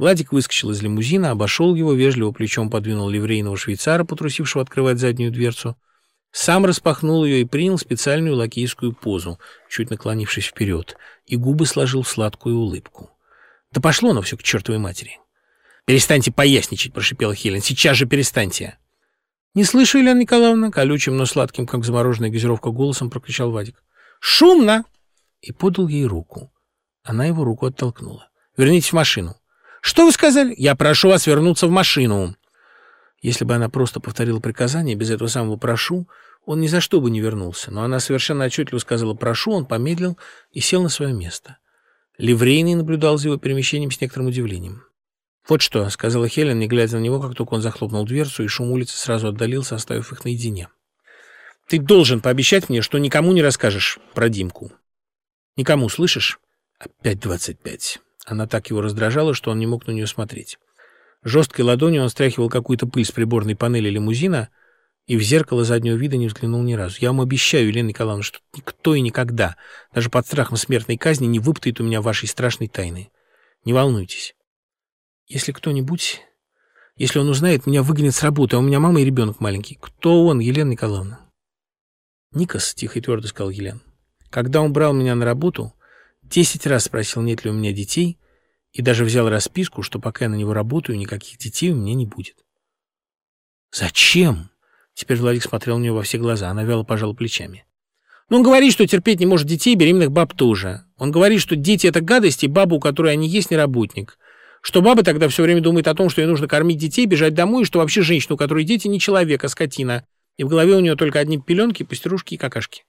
Владик выскочил из лимузина, обошел его, вежливо плечом подвинул ливрейного швейцара, потрусившего открывать заднюю дверцу, сам распахнул ее и принял специальную лакейскую позу, чуть наклонившись вперед, и губы сложил в сладкую улыбку. Да пошло оно все к чертовой матери. «Перестаньте поясничать», — прошипела Хелен. «Сейчас же перестаньте». «Не слышу, Елена Николаевна?» — колючим, но сладким, как замороженная газировка, голосом прокричал Вадик. «Шумно!» И подал ей руку. Она его руку оттолкнула. «Вернитесь в машину». «Что вы сказали?» «Я прошу вас вернуться в машину». Если бы она просто повторила приказание, без этого самого «прошу», он ни за что бы не вернулся. Но она совершенно отчетливо сказала «прошу», он помедлил и сел на свое место. Ливрейный наблюдал за его перемещением с некоторым удивлением. «Вот что», — сказала Хелен, не глядя на него, как только он захлопнул дверцу, и шум улицы сразу отдалился, оставив их наедине. «Ты должен пообещать мне, что никому не расскажешь про Димку. Никому, слышишь?» «Опять двадцать пять». Она так его раздражала, что он не мог на нее смотреть. Жесткой ладонью он стряхивал какую-то пыль с приборной панели лимузина и в зеркало заднего вида не взглянул ни разу. «Я вам обещаю, Елена Николаевна, что никто и никогда, даже под страхом смертной казни, не выпытает у меня вашей страшной тайны. Не волнуйтесь». Если кто-нибудь... Если он узнает, меня выгонят с работы, а у меня мама и ребенок маленький. Кто он, Елена Николаевна? Никас, тихо и твердо сказал Елена. Когда он брал меня на работу, десять раз спросил, нет ли у меня детей, и даже взял расписку, что пока я на него работаю, никаких детей у меня не будет. «Зачем?» Теперь Владик смотрел на нее во все глаза. Она вяло пожала плечами. «Ну, он говорит, что терпеть не может детей, беременных баб тоже. Он говорит, что дети — это гадость, и баба, у которой они есть, не работник что баба тогда все время думает о том, что ей нужно кормить детей, бежать домой, и что вообще женщина, у которой дети, не человек, а скотина. И в голове у нее только одни пеленки, пастерушки и какашки.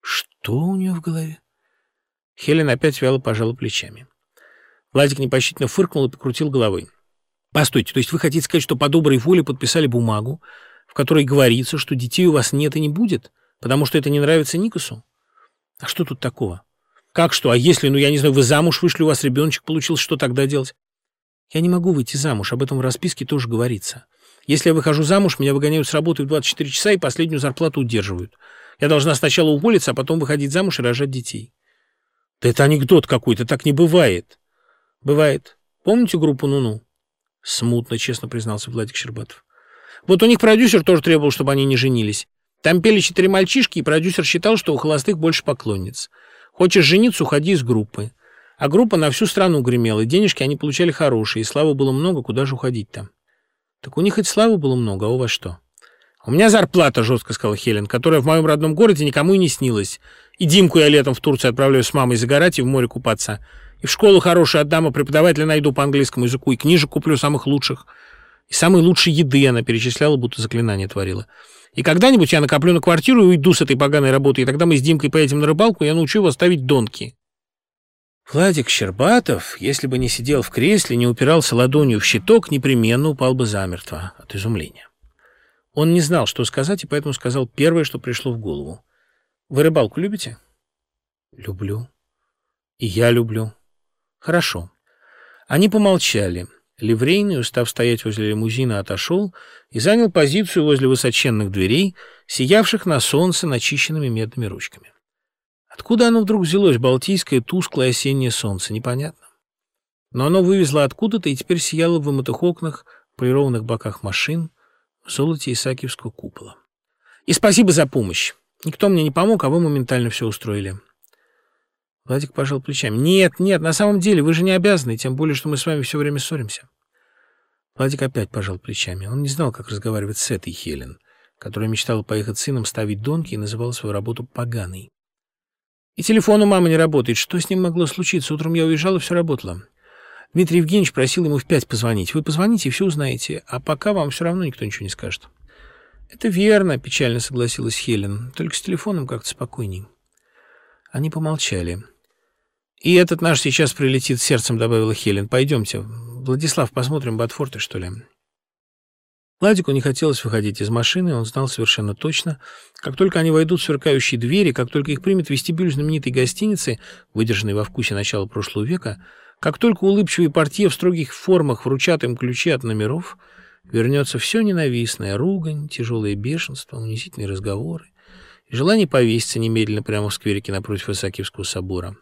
Что у нее в голове? Хелен опять вяло пожала плечами. Владик непощительно фыркнул и покрутил головой. Постойте, то есть вы хотите сказать, что по доброй воле подписали бумагу, в которой говорится, что детей у вас нет и не будет, потому что это не нравится Никосу? А что тут такого? Как что? А если, ну, я не знаю, вы замуж вышли, у вас ребеночек получился, что тогда делать? Я не могу выйти замуж, об этом в расписке тоже говорится. Если я выхожу замуж, меня выгоняют с работы в 24 часа и последнюю зарплату удерживают. Я должна сначала уволиться, а потом выходить замуж и рожать детей. Да это анекдот какой-то, так не бывает. Бывает. Помните группу «Ну-ну»? Смутно, честно признался Владик Щербатов. Вот у них продюсер тоже требовал, чтобы они не женились. Там пели четыре мальчишки, и продюсер считал, что у холостых больше поклонниц. Хочешь жениться, уходи из группы. А группа на всю страну гремела, и денежки они получали хорошие, и славы было много, куда же уходить там? Так у них хоть славы было много, а у вас что? У меня зарплата, жестко сказала Хелен, которая в моем родном городе никому и не снилась. И Димку я летом в Турцию отправляю с мамой загорать и в море купаться. И в школу хорошую отдам, и преподавателя найду по английскому языку, и книжек куплю самых лучших. И самой лучшей еды она перечисляла, будто заклинание творила. И когда-нибудь я накоплю на квартиру и уйду с этой поганой работы, и тогда мы с Димкой поедем на рыбалку, и я научу его ставить донки. Владик Щербатов, если бы не сидел в кресле, не упирался ладонью в щиток, непременно упал бы замертво от изумления. Он не знал, что сказать, и поэтому сказал первое, что пришло в голову. «Вы рыбалку любите?» «Люблю». «И я люблю». «Хорошо». Они помолчали. Ливрейный, устав стоять возле лимузина, отошел и занял позицию возле высоченных дверей, сиявших на солнце начищенными медными ручками. Откуда оно вдруг взялось, балтийское тусклое осеннее солнце, непонятно. Но оно вывезло откуда-то и теперь сияло в вымытых окнах, полированных боках машин, в золоте Исаакиевского купола. И спасибо за помощь. Никто мне не помог, а вы моментально все устроили. Владик пожал плечами. «Нет, нет, на самом деле вы же не обязаны, тем более, что мы с вами все время ссоримся». Владик опять пожал плечами. Он не знал, как разговаривать с этой Хелен, которая мечтала поехать с сыном ставить донки и называла свою работу «поганой». «И телефон у мамы не работает. Что с ним могло случиться? Утром я уезжала, все работало». Дмитрий Евгеньевич просил ему в пять позвонить. Вы позвоните и все узнаете, а пока вам все равно никто ничего не скажет. «Это верно», — печально согласилась Хелен. «Только с телефоном как-то спокойней». Они помолчали. «И этот наш сейчас прилетит сердцем», — добавила Хелен. «Пойдемте. Владислав, посмотрим Батфорты, что ли?» Владику не хотелось выходить из машины, он знал совершенно точно, как только они войдут в сверкающие двери, как только их примет вестибюль знаменитой гостиницы, выдержанной во вкусе начала прошлого века, как только улыбчивые портье в строгих формах вручат им ключи от номеров, вернется все ненавистное, ругань, тяжелое бешенство, унизительные разговоры и желание повеситься немедленно прямо в скверике напротив Исаакиевского собора.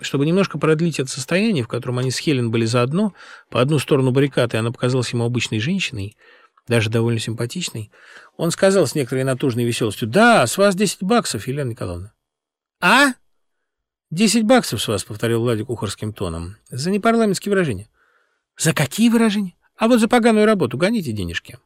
Чтобы немножко продлить это состояние, в котором они с Хелен были заодно, по одну сторону баррикады она показалась ему обычной женщиной, даже довольно симпатичной, он сказал с некоторой натужной веселостью, «Да, с вас 10 баксов, Елена Николаевна». «А?» «Десять баксов с вас», — повторил Владик ухорским тоном, — «за непарламентские выражения». «За какие выражения? А вот за поганую работу гоните денежки».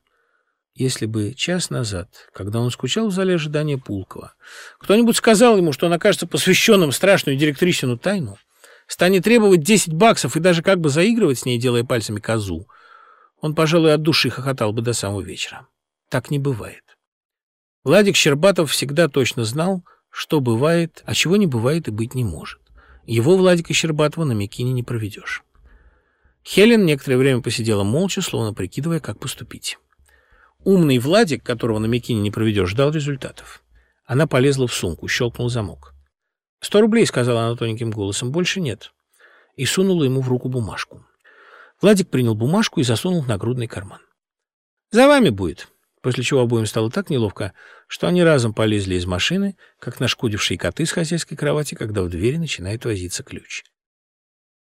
Если бы час назад, когда он скучал в зале ожидания Пулкова, кто-нибудь сказал ему, что он окажется посвященным страшную директрисину тайну, станет требовать 10 баксов и даже как бы заигрывать с ней, делая пальцами козу, он, пожалуй, от души хохотал бы до самого вечера. Так не бывает. Владик Щербатов всегда точно знал, что бывает, а чего не бывает и быть не может. Его, Владика Щербатова, на Микине не проведешь. Хелен некоторое время посидела молча, словно прикидывая, как поступить. Умный Владик, которого на Микине не проведешь, ждал результатов. Она полезла в сумку, щелкнул замок. «Сто рублей», — сказала она тоненьким голосом, — «больше нет». И сунула ему в руку бумажку. Владик принял бумажку и засунул в нагрудный карман. «За вами будет», после чего обоим стало так неловко, что они разом полезли из машины, как нашкодившие коты с хозяйской кровати, когда в двери начинает возиться ключ.